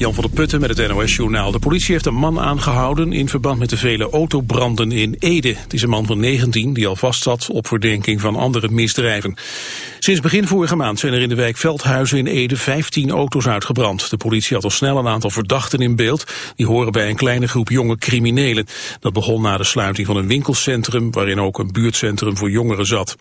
Jan van der Putten met het NOS-journaal. De politie heeft een man aangehouden in verband met de vele autobranden in Ede. Het is een man van 19 die al vastzat op verdenking van andere misdrijven. Sinds begin vorige maand zijn er in de wijk Veldhuizen in Ede 15 auto's uitgebrand. De politie had al snel een aantal verdachten in beeld. Die horen bij een kleine groep jonge criminelen. Dat begon na de sluiting van een winkelcentrum waarin ook een buurtcentrum voor jongeren zat.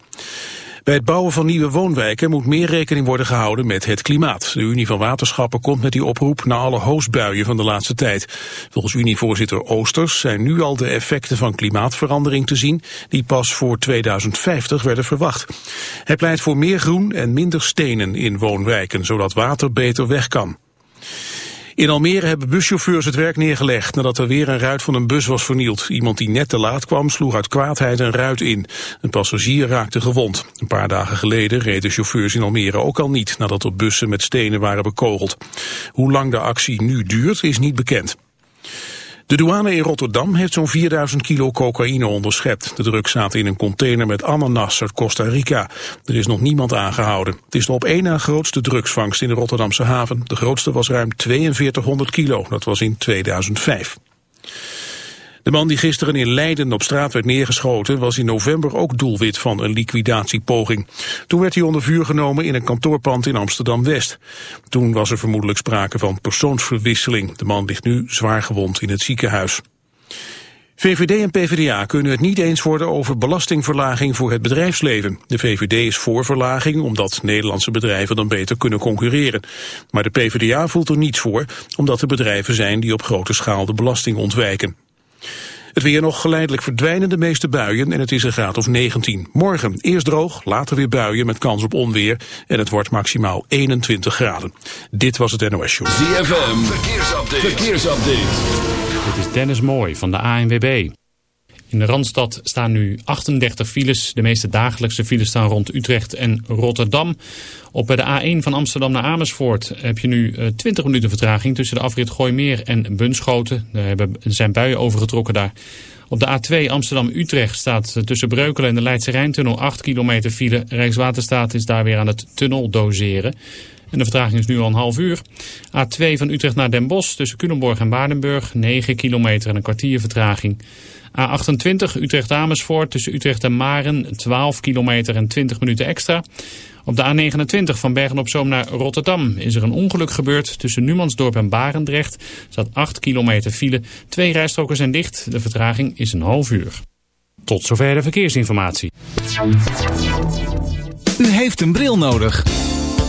Bij het bouwen van nieuwe woonwijken moet meer rekening worden gehouden met het klimaat. De Unie van Waterschappen komt met die oproep na alle hoosbuien van de laatste tijd. Volgens Unievoorzitter Oosters zijn nu al de effecten van klimaatverandering te zien, die pas voor 2050 werden verwacht. Hij pleit voor meer groen en minder stenen in woonwijken, zodat water beter weg kan. In Almere hebben buschauffeurs het werk neergelegd nadat er weer een ruit van een bus was vernield. Iemand die net te laat kwam sloeg uit kwaadheid een ruit in. Een passagier raakte gewond. Een paar dagen geleden reden chauffeurs in Almere ook al niet nadat er bussen met stenen waren bekogeld. Hoe lang de actie nu duurt is niet bekend. De douane in Rotterdam heeft zo'n 4000 kilo cocaïne onderschept. De drugs zaten in een container met ananas uit Costa Rica. Er is nog niemand aangehouden. Het is de op één na grootste drugsvangst in de Rotterdamse haven. De grootste was ruim 4200 kilo. Dat was in 2005. De man die gisteren in Leiden op straat werd neergeschoten... was in november ook doelwit van een liquidatiepoging. Toen werd hij onder vuur genomen in een kantoorpand in Amsterdam-West. Toen was er vermoedelijk sprake van persoonsverwisseling. De man ligt nu zwaar gewond in het ziekenhuis. VVD en PvdA kunnen het niet eens worden over belastingverlaging voor het bedrijfsleven. De VVD is voor verlaging omdat Nederlandse bedrijven dan beter kunnen concurreren. Maar de PvdA voelt er niets voor, omdat er bedrijven zijn die op grote schaal de belasting ontwijken. Het weer nog geleidelijk verdwijnen de meeste buien en het is een graad of 19. Morgen eerst droog, later weer buien met kans op onweer en het wordt maximaal 21 graden. Dit was het NOS Show. ZFM, verkeersupdate. verkeersupdate. Dit is Dennis Mooi van de ANWB. In de Randstad staan nu 38 files. De meeste dagelijkse files staan rond Utrecht en Rotterdam. Op de A1 van Amsterdam naar Amersfoort heb je nu 20 eh, minuten vertraging tussen de afrit Gooimeer en Bunschoten. Er zijn buien overgetrokken daar. Op de A2 Amsterdam-Utrecht staat tussen Breukelen en de Leidse Rijntunnel 8 kilometer file. Rijkswaterstaat is daar weer aan het tunnel doseren. En de vertraging is nu al een half uur. A2 van Utrecht naar Den Bosch tussen Culemborg en Waardenburg 9 kilometer en een kwartier vertraging. A28 Utrecht-Amersfoort tussen Utrecht en Maren 12 kilometer en 20 minuten extra. Op de A29 van Bergen-op-Zoom naar Rotterdam is er een ongeluk gebeurd. Tussen Numansdorp en Barendrecht zat 8 kilometer file. Twee rijstroken zijn dicht. De vertraging is een half uur. Tot zover de verkeersinformatie. U heeft een bril nodig.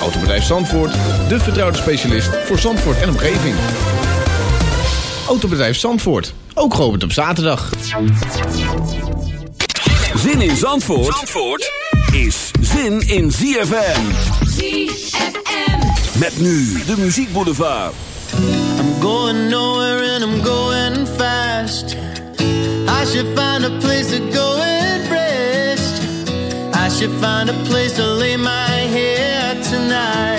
Autobedrijf Zandvoort, de vertrouwde specialist voor Zandvoort en omgeving. Autobedrijf Zandvoort, ook geopend op zaterdag. Zin in Zandvoort, Zandvoort is zin in ZFM. ZFM. Met nu de muziekboulevard. I'm going nowhere and I'm going fast. I should find a place to go and rest. I should find a place to lay my head tonight.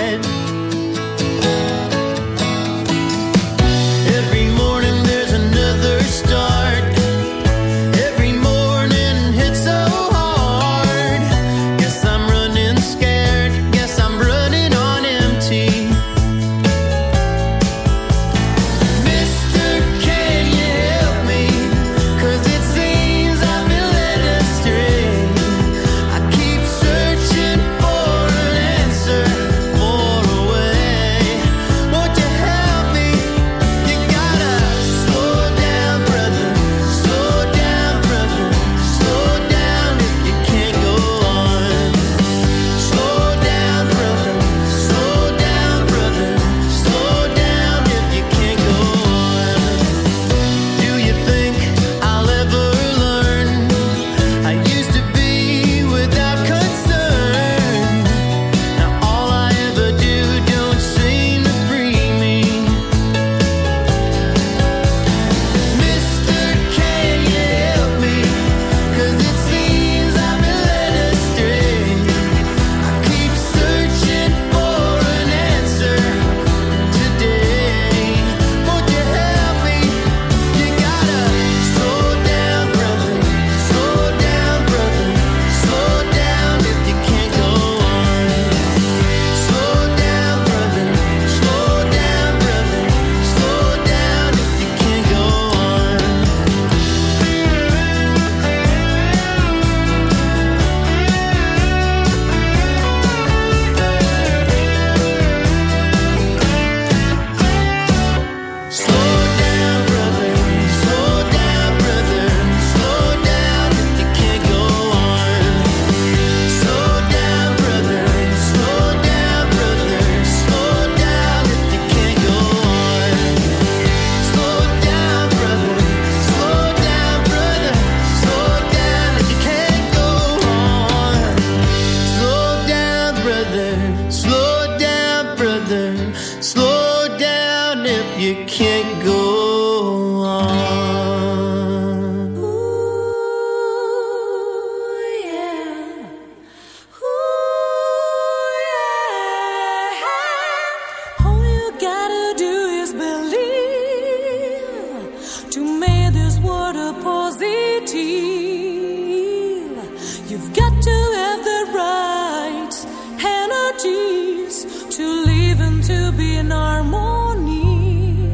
To live and to be in harmony.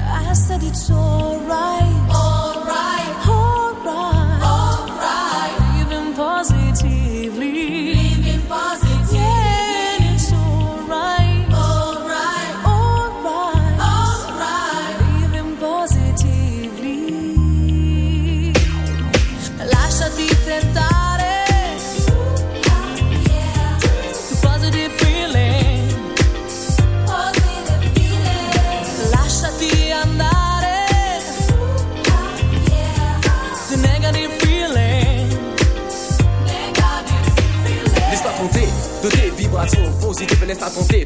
I said it's. Alright.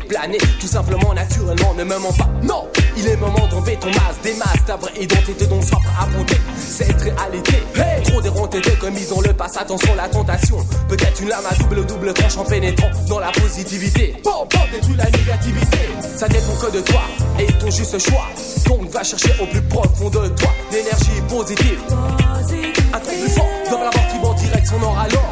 Planer. Tout simplement, naturellement, ne me mens pas. Non, il est moment d'enlever ton masque, des masques, ta vraie identité dont soif à affronter cette réalité. Hey Trop déronté, commis dans le passé, attention la tentation. Peut-être une lame à double double tranche en pénétrant dans la positivité. Bon, bon, détruis la négativité. Ça dépend que de toi et ton juste choix. Donc va chercher au plus profond de toi l'énergie positive. Un truc plus fort dans la mort qui en direction nord alors.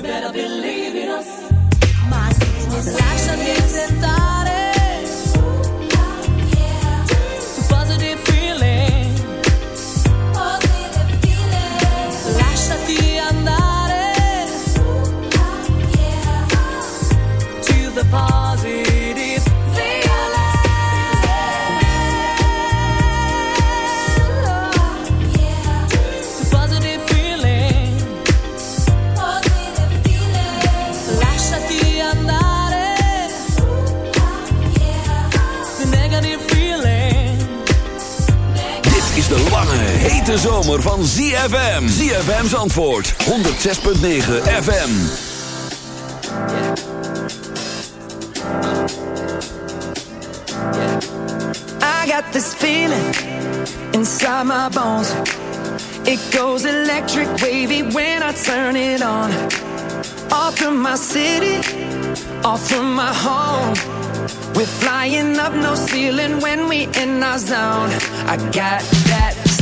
You better believe in us. My. Lasciati tentare. Positive hete zomer van ZFM. ZFM's antwoord, 106.9 FM. I got this feeling inside my bones. It goes electric wavy when I turn it on. Off from my city, off from my home. We're flying up no ceiling when we in our zone. I got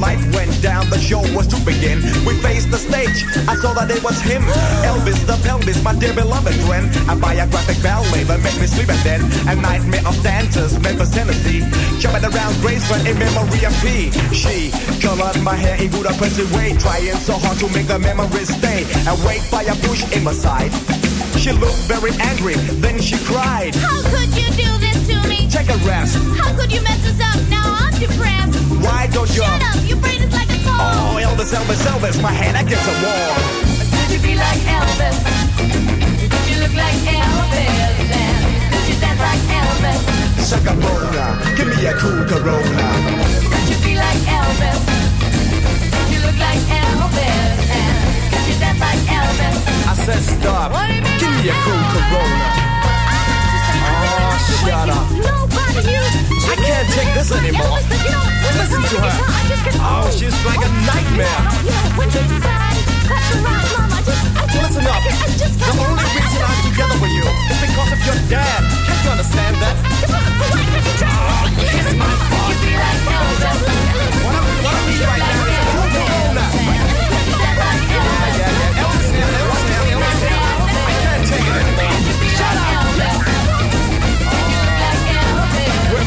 9 and 10. Light went down, the show was to begin. We faced the stage, I saw that it was him. Elvis the pelvis, my dear beloved friend. A biographic ballet that made me sleep and then a nightmare of dancers, Memphis, Tennessee. Jumping around Graceland in memory of P. She colored my hair in Budapest way, trying so hard to make the memories stay. Awake by a bush in my side. She looked very angry, then she cried. How could you do? Take a rest. How could you mess us up? Now I'm depressed. Why don't you? Shut up, your brain is like a phone. Oh, Elvis, Elvis, Elvis, my hand against the wall. Could you be like Elvis? Could you look like Elvis? And could you dance like Elvis? Shaka Bona, give me a cool Corona. Could you be like Elvis? Could you look like Elvis? And could you dance like Elvis? I said stop. Give me a cool Corona. Shut up. I can't take this anymore. Listen to her. Oh, she's like a nightmare. Listen up. The only reason I'm together with you is because of your dad. Can't you understand that? Ah, oh, kiss my I, what I need right now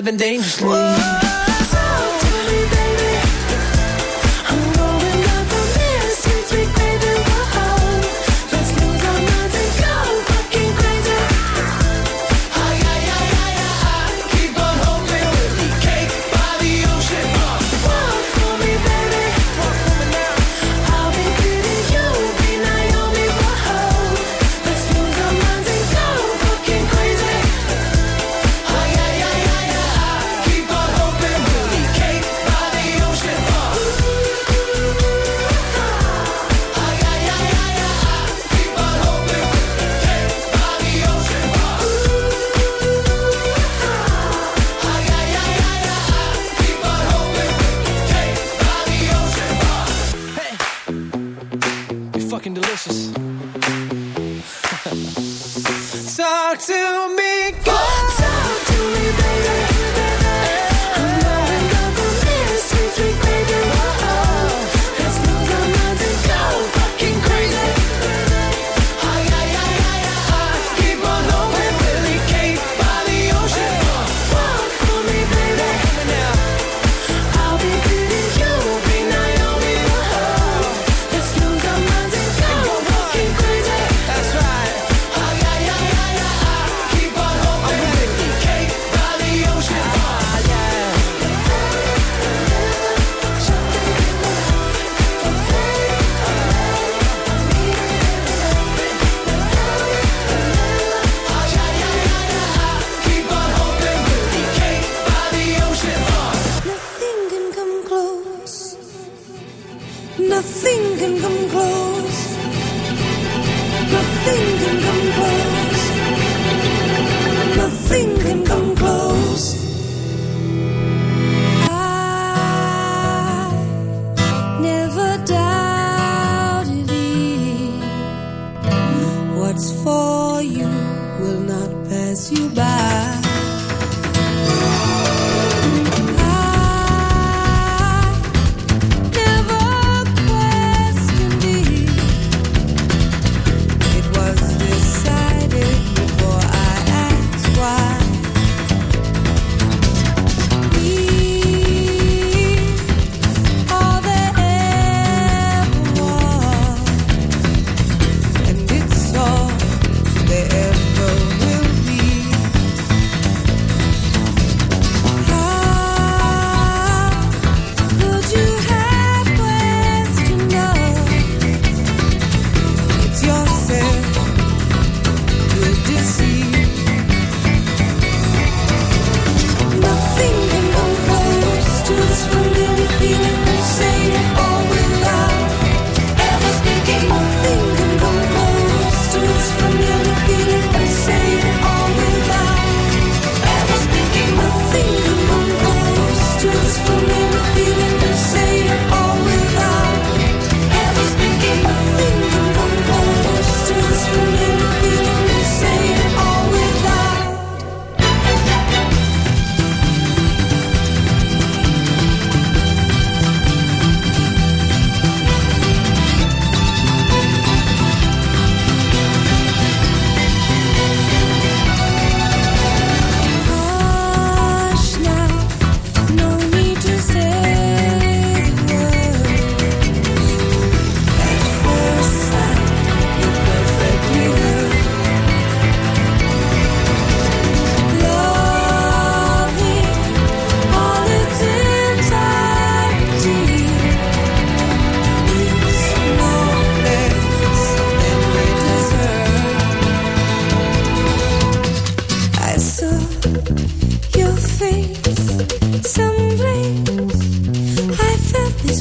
Living dangerously.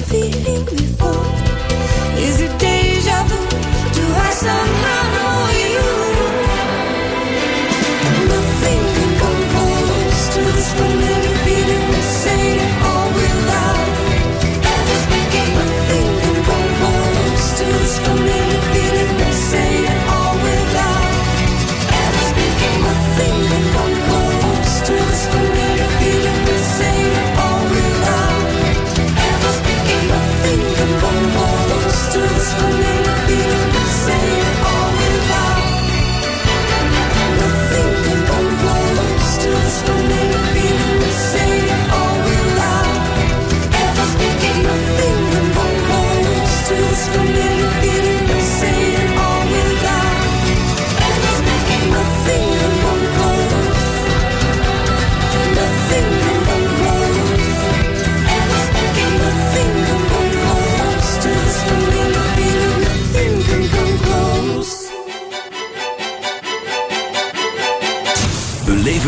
Feeling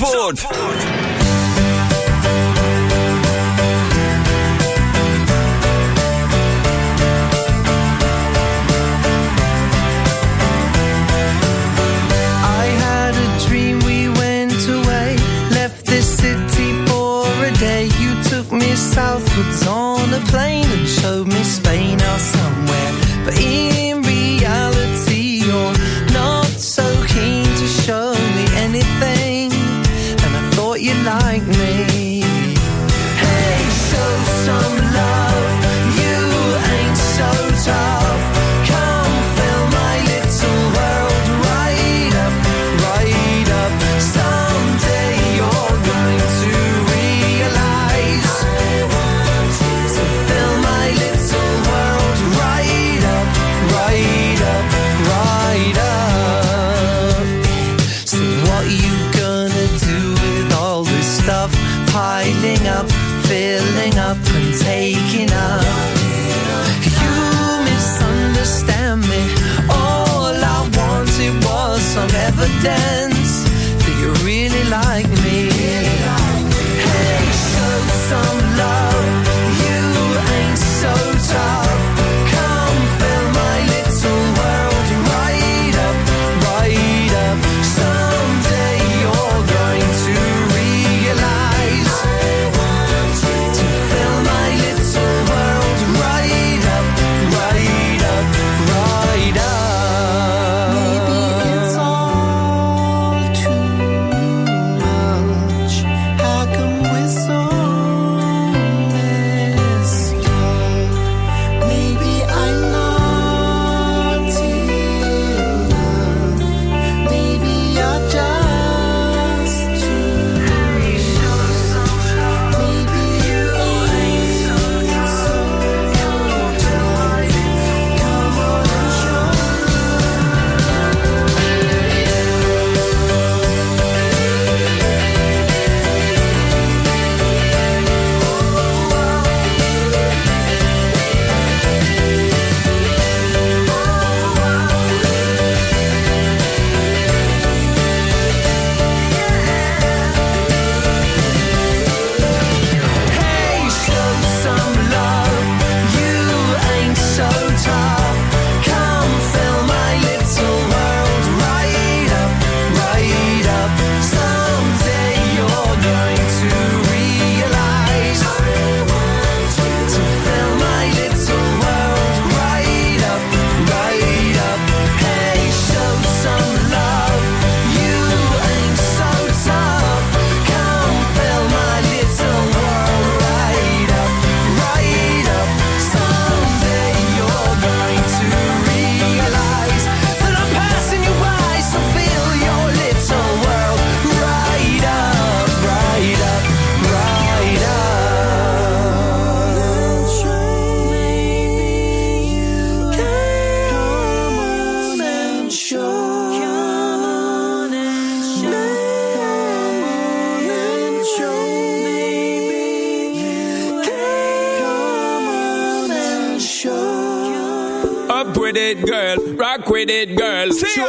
Zandvoort.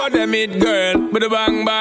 for them it, girl. But a bang bang.